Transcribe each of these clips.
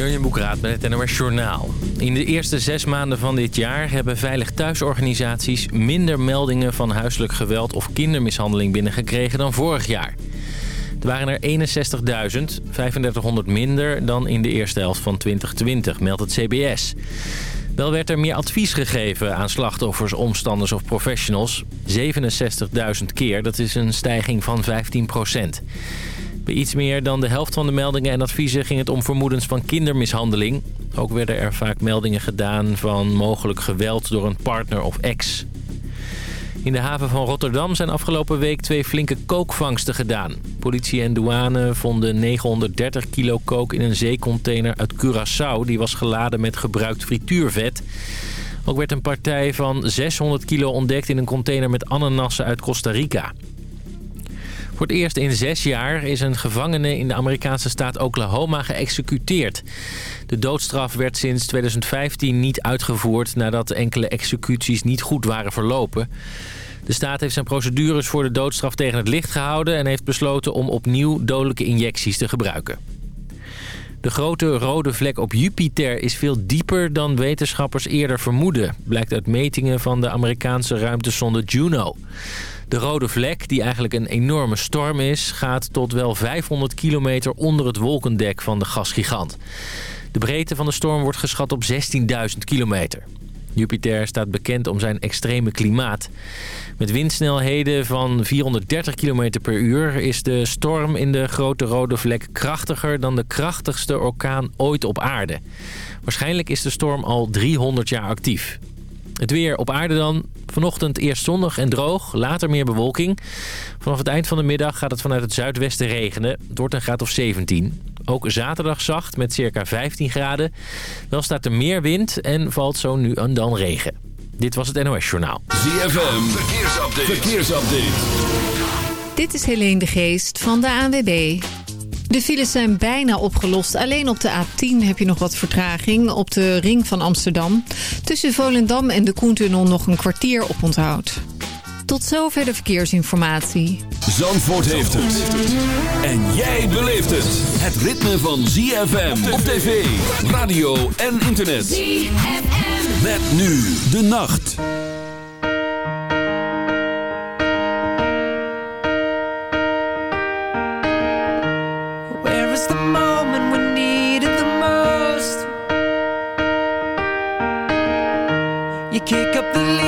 Jurjen Boekraat met het NOS Journaal. In de eerste zes maanden van dit jaar hebben Veilig Thuisorganisaties... minder meldingen van huiselijk geweld of kindermishandeling binnengekregen dan vorig jaar. Er waren er 61.000, 3500 minder dan in de eerste helft van 2020, meldt het CBS. Wel werd er meer advies gegeven aan slachtoffers, omstanders of professionals. 67.000 keer, dat is een stijging van 15 procent. Bij iets meer dan de helft van de meldingen en adviezen ging het om vermoedens van kindermishandeling. Ook werden er vaak meldingen gedaan van mogelijk geweld door een partner of ex. In de haven van Rotterdam zijn afgelopen week twee flinke kookvangsten gedaan. Politie en douane vonden 930 kilo kook in een zeecontainer uit Curaçao. Die was geladen met gebruikt frituurvet. Ook werd een partij van 600 kilo ontdekt in een container met ananassen uit Costa Rica. Voor het eerst in zes jaar is een gevangene in de Amerikaanse staat Oklahoma geëxecuteerd. De doodstraf werd sinds 2015 niet uitgevoerd nadat enkele executies niet goed waren verlopen. De staat heeft zijn procedures voor de doodstraf tegen het licht gehouden... en heeft besloten om opnieuw dodelijke injecties te gebruiken. De grote rode vlek op Jupiter is veel dieper dan wetenschappers eerder vermoeden... blijkt uit metingen van de Amerikaanse ruimtesonde Juno. De rode vlek, die eigenlijk een enorme storm is... gaat tot wel 500 kilometer onder het wolkendek van de gasgigant. De breedte van de storm wordt geschat op 16.000 kilometer. Jupiter staat bekend om zijn extreme klimaat. Met windsnelheden van 430 km per uur is de storm in de grote rode vlek krachtiger dan de krachtigste orkaan ooit op aarde. Waarschijnlijk is de storm al 300 jaar actief. Het weer op aarde dan. Vanochtend eerst zonnig en droog, later meer bewolking. Vanaf het eind van de middag gaat het vanuit het zuidwesten regenen. Het wordt een graad of 17. Ook zaterdag zacht met circa 15 graden. Wel staat er meer wind en valt zo nu en dan regen. Dit was het NOS Journaal. ZFM, verkeersupdate. verkeersupdate. Dit is Helene de Geest van de ANWB. De files zijn bijna opgelost. Alleen op de A10 heb je nog wat vertraging op de ring van Amsterdam. Tussen Volendam en de Koentunnel nog een kwartier op onthoud. Tot zover de verkeersinformatie. Zandvoort heeft het. En jij beleeft het. Het ritme van ZFM op tv, radio en internet. ZFM. Met nu de nacht. kick up the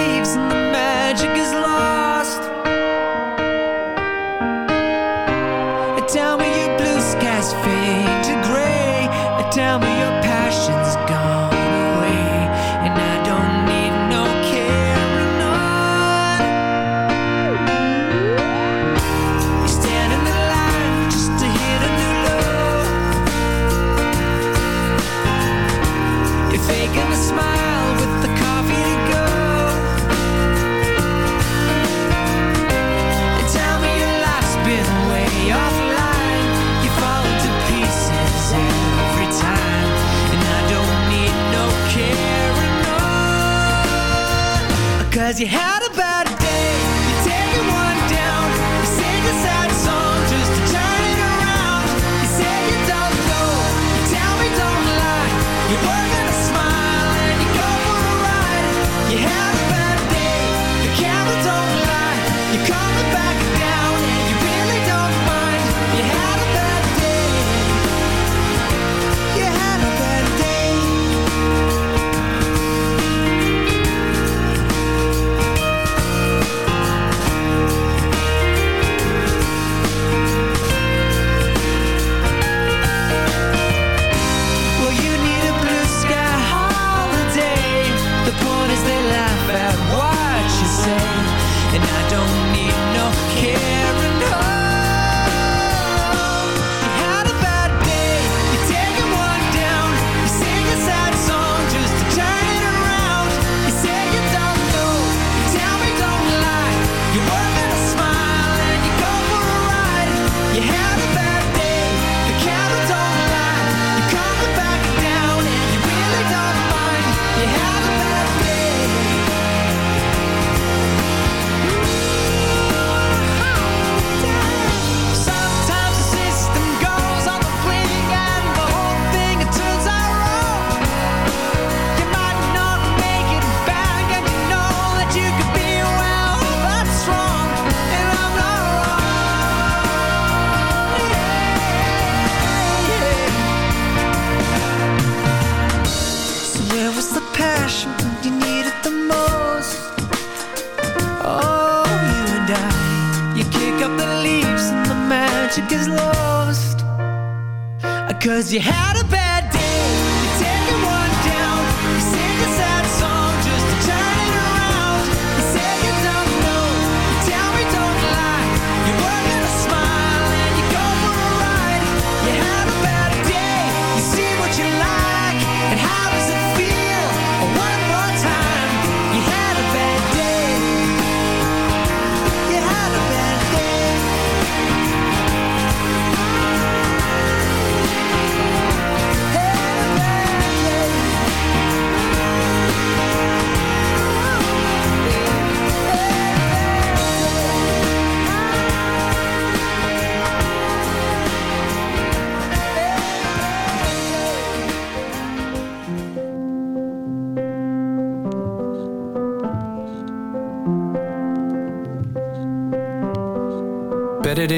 you had a bad day, you take it one down, you sing a sad song just to turn it around. You say you don't know, you tell me don't lie, you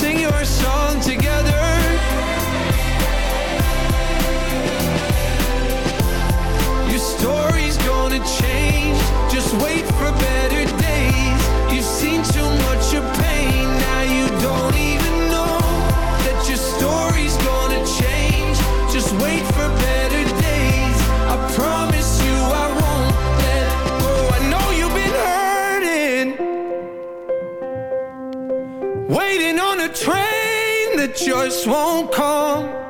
sing your song together. Story's gonna change. Just wait for better days. You've seen too much of pain. Now you don't even know that your story's gonna change. Just wait for better days. I promise you I won't let go. I know you've been hurting. Waiting on a train that just won't come.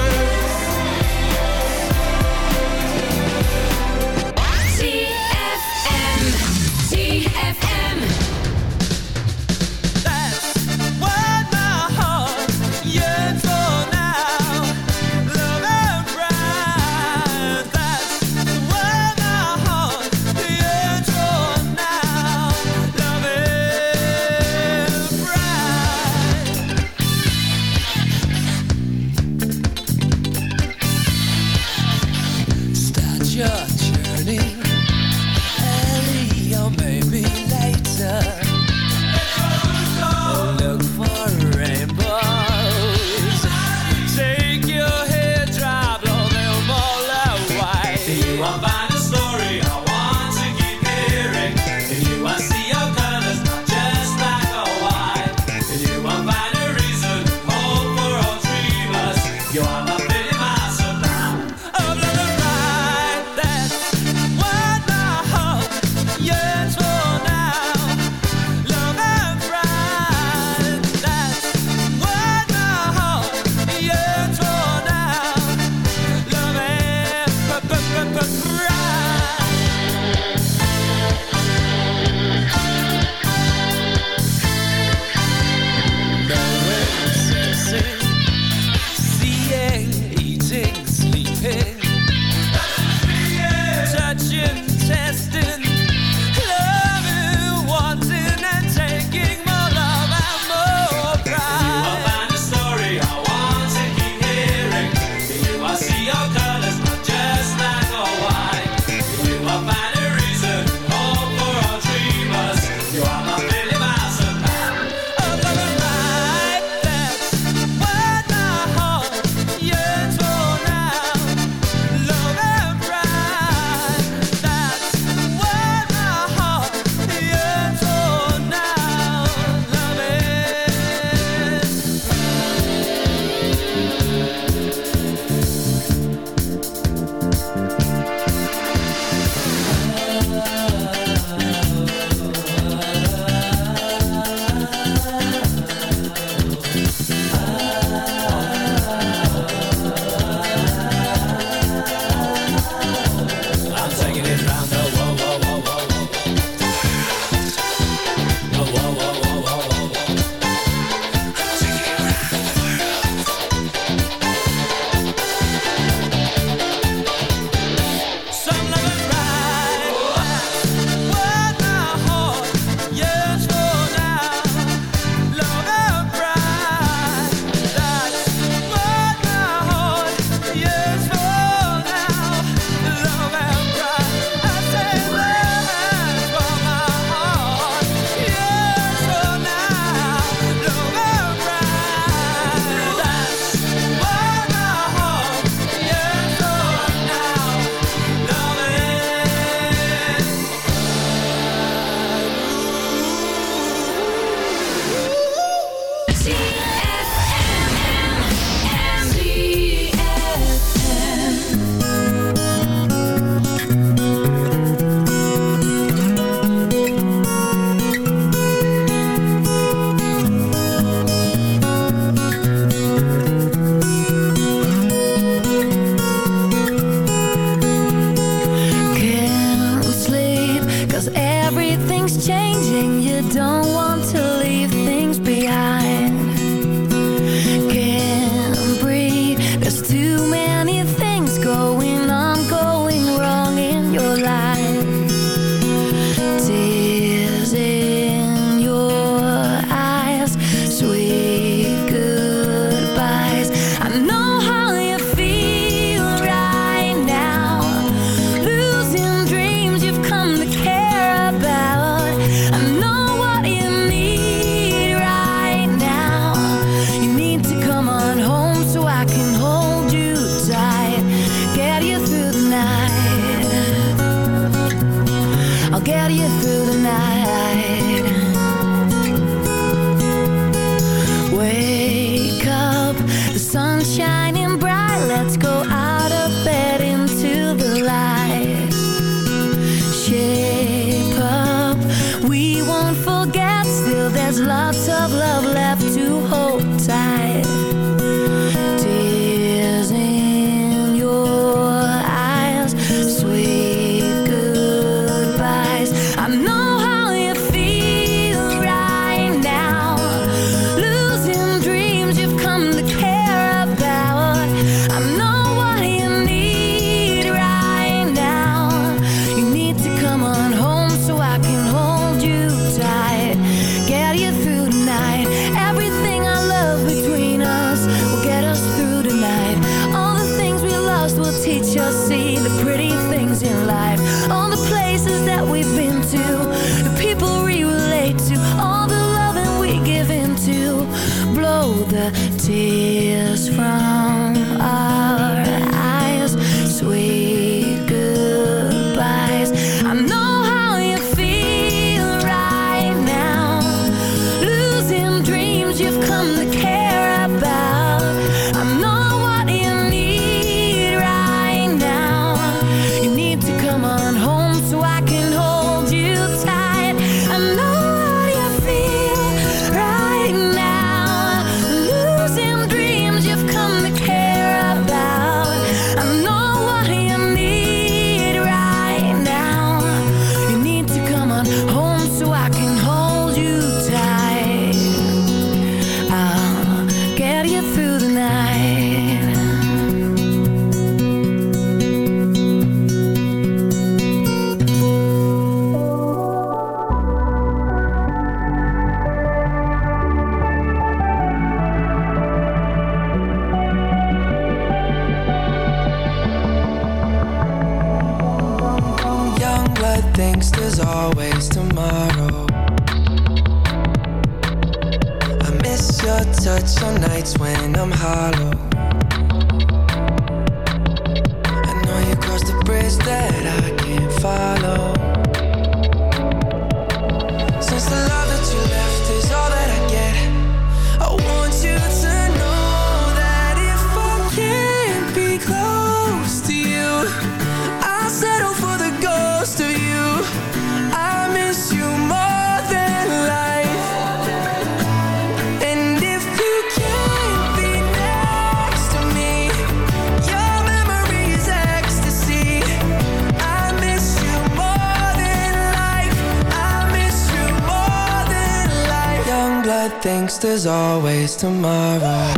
thinks there's always tomorrow.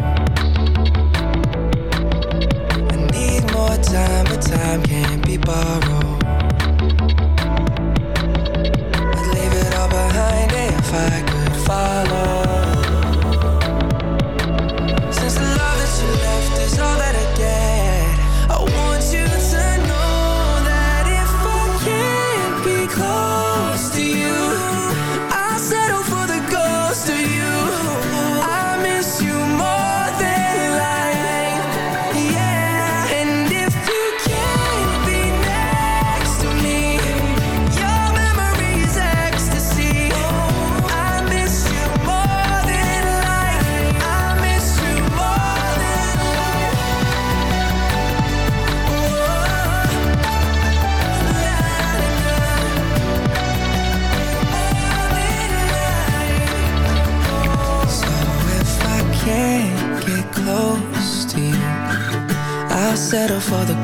I need more time, but time can't be borrowed. I'd leave it all behind if I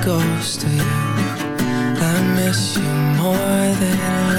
Close to you I miss you more than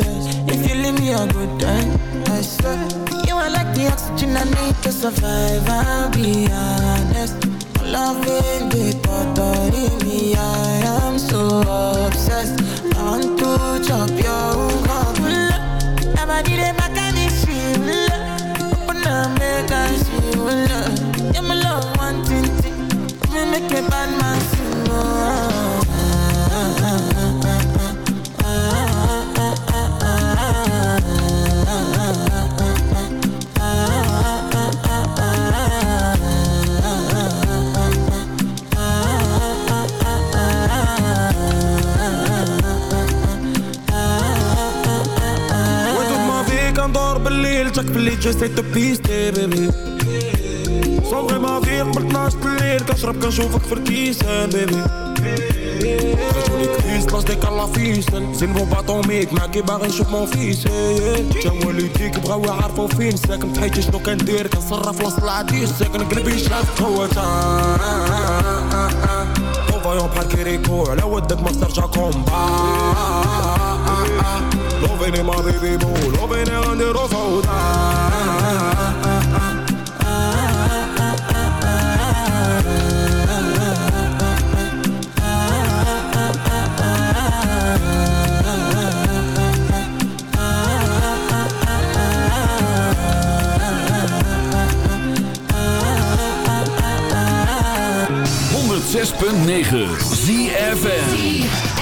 Temperature? If you leave me a good time, I swear. You are like the oxygen I need to survive. I'll be honest. Loving the thought in me, I am so obsessed. I want to chop your heart. Nobody dey back at this shit. Open up, make see love. Yeah, my love, one thing, thing. Me make a bad man sing. liedje straight to peace day, baby Soms in mijn weer, maar naast de leer Kan schrap, kan zoveel verkiezen, baby Als jullie kiest, was ik al afviezen Zin voor wat om ik, maak je maar een shoot mijn vies جمو اللي يديك بغاو يعرفوا فين ساكن بحيت شنو كندير كنصرف وسط العديد ساكن قلبي شاف هو تا فايون بحال كيريكو على ودك ما ترجع كومبا loving in my baby boo, loving it under the. Punt 9 ZFN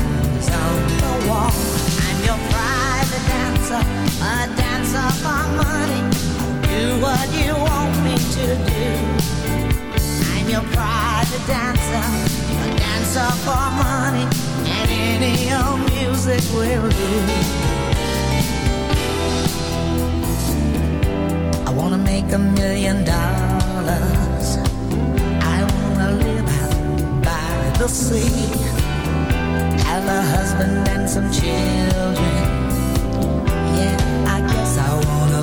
dancer, a dancer for money. Do what you want me to do. I'm your private dancer, a dancer for money, and any old music will do. I wanna make a million dollars. I wanna live by the sea have a husband and some children.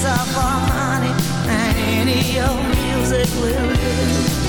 for money, and any old music will do.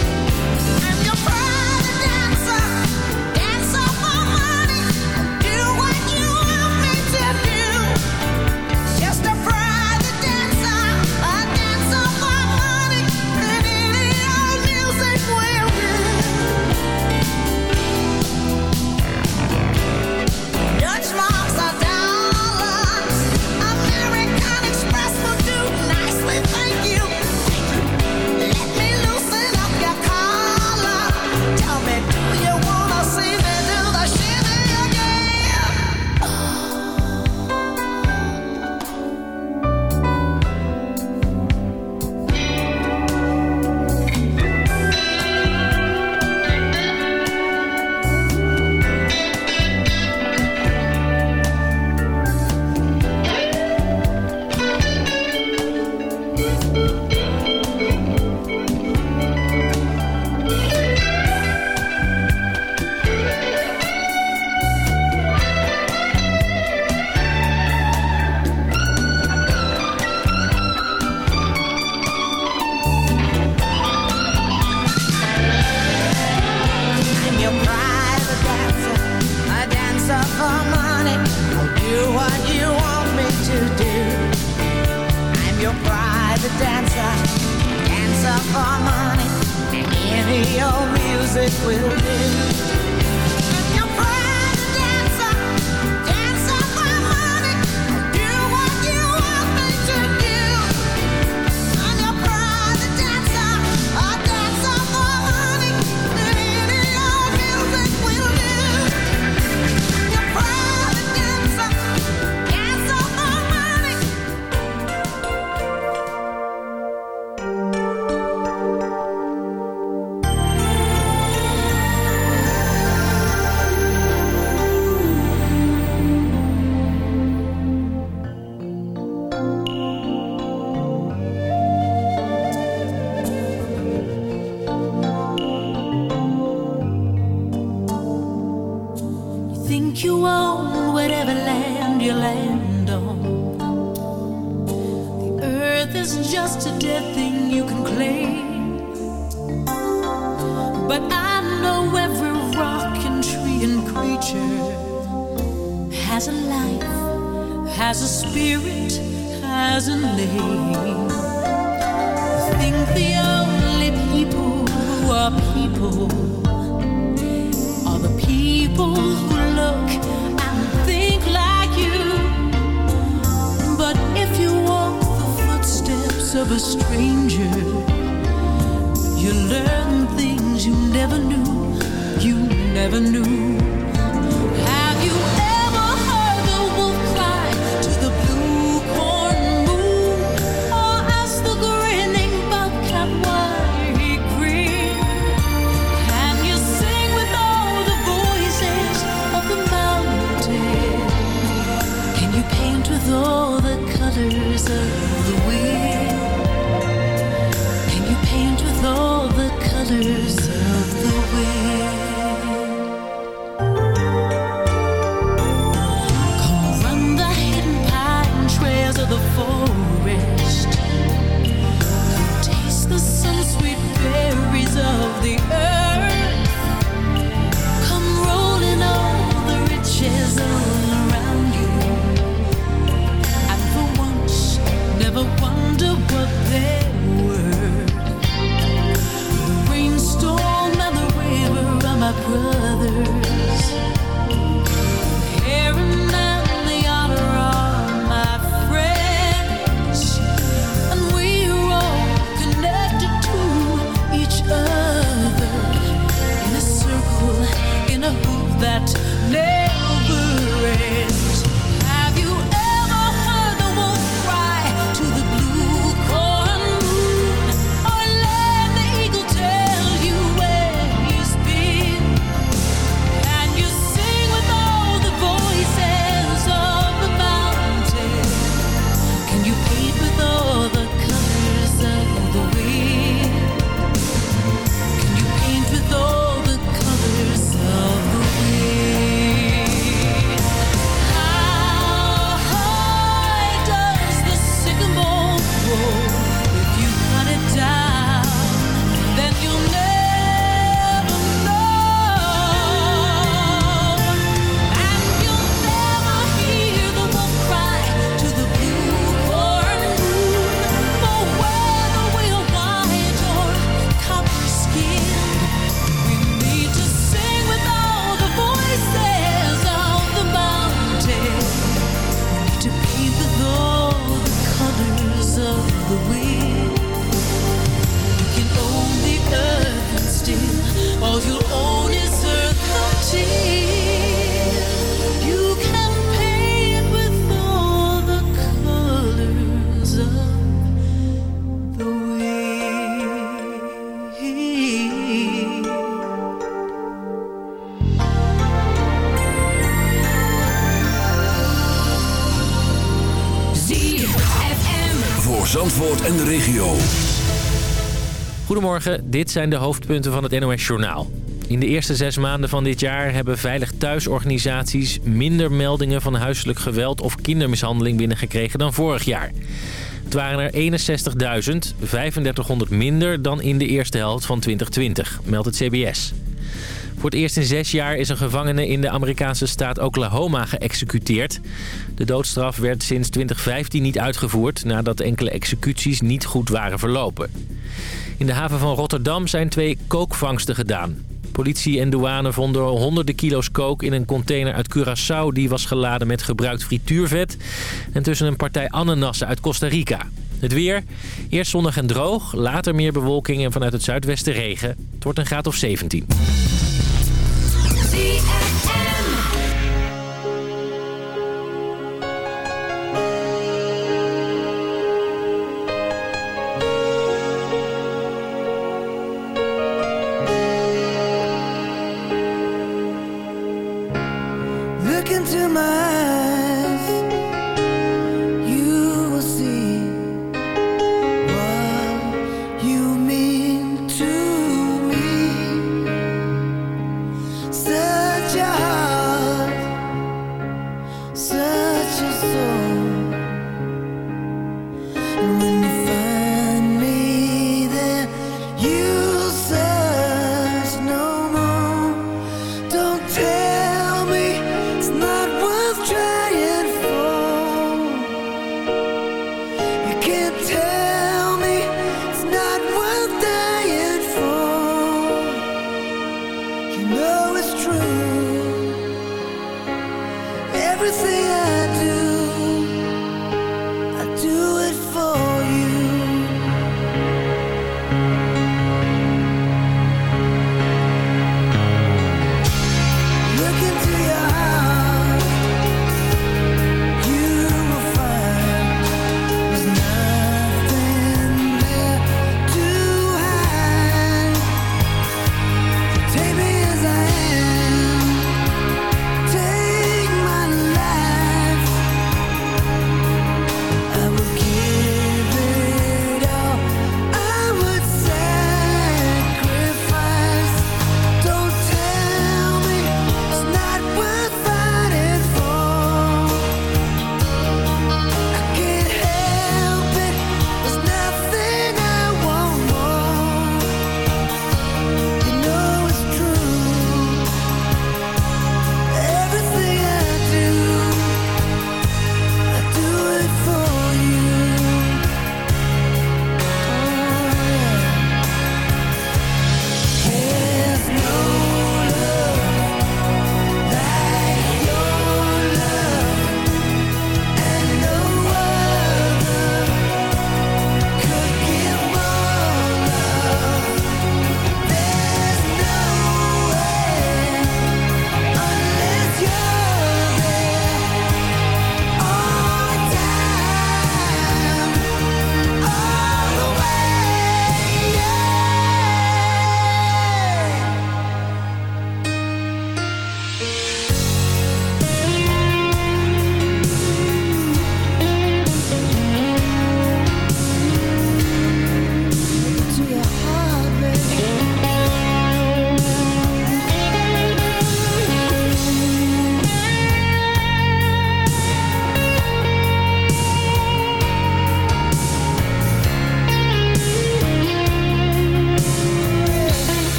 en de regio. Goedemorgen, dit zijn de hoofdpunten van het NOS Journaal. In de eerste zes maanden van dit jaar hebben veilig thuisorganisaties... minder meldingen van huiselijk geweld of kindermishandeling binnengekregen dan vorig jaar. Het waren er 61.000, 3500 minder dan in de eerste helft van 2020, meldt het CBS. Voor het eerst in zes jaar is een gevangene in de Amerikaanse staat Oklahoma geëxecuteerd. De doodstraf werd sinds 2015 niet uitgevoerd nadat enkele executies niet goed waren verlopen. In de haven van Rotterdam zijn twee kookvangsten gedaan. Politie en douane vonden honderden kilo's kook in een container uit Curaçao... die was geladen met gebruikt frituurvet en tussen een partij ananassen uit Costa Rica. Het weer, eerst zonnig en droog, later meer bewolking en vanuit het zuidwesten regen. Het wordt een graad of 17. ZFM.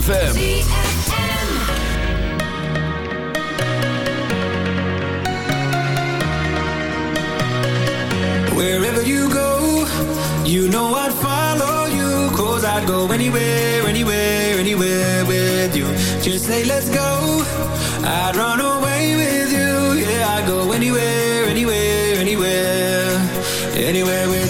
ZFM. Wherever you go, you know I'd follow you. Cause I'd go anywhere, anywhere, anywhere with you. Just say, let's go. I'd run away with you. Yeah, I'd go anywhere, anywhere, anywhere. Anywhere with you.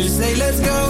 you. Say let's go.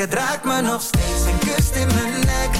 Het raakt me nog steeds en kust in mijn nek.